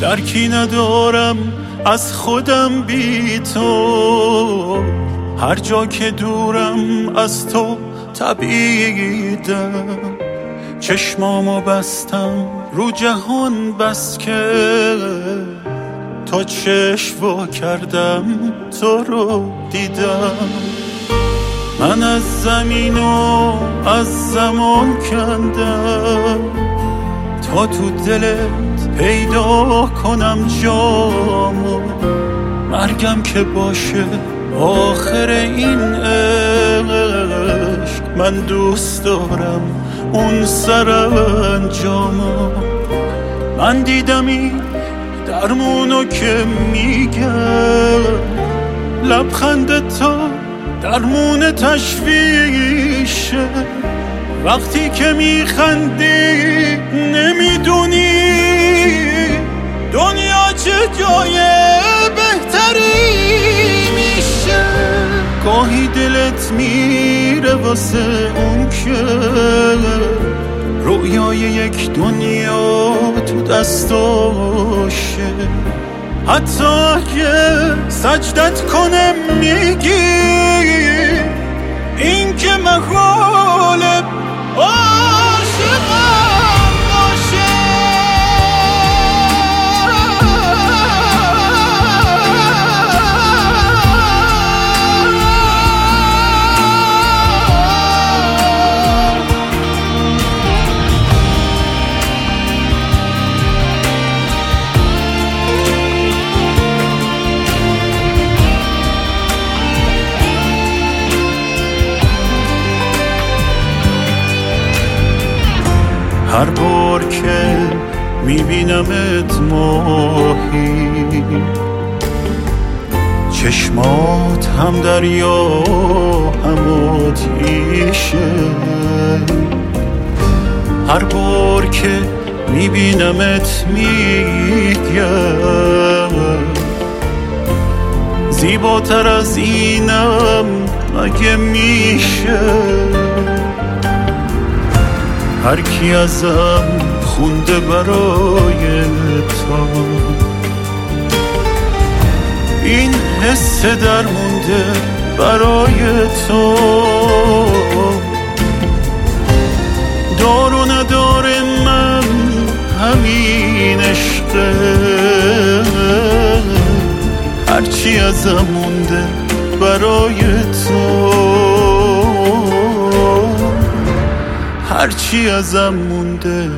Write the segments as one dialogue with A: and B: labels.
A: درکی ندارم از خودم بی تو؟ هر جا که دورم از تو تبیدم چشمامو بستم رو جهان بس که تا چشم وا کردم تو رو دیدم. من از زمین و از زمان کندم. تا تو دلت پیدا کنم جامو مرگم که باشه آخر این عشق. من دوست دارم اون سر انجامو من دیدم این درمونو که میگم. لبخند تا درمون تشویشه. وقتی که میخندی نمی‌دونی گاهی دلت میره واسه اون که رویای یک دنیا تو دستاشه حتی اگه سجدت کنم میگی این که محاله هر بار که میبینمت ماهی. چشمات هم دریا هم آتیشه. هر بار که میبینمت میگم زیباتر از اینم مگه میشه. هر کی ازم خونده برای تو. این حس درمونده برای تو. دار و نداره من همین عشقه هرچی ازم مونده برای تو. هرچی ازم مونده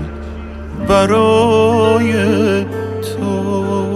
A: برای تو.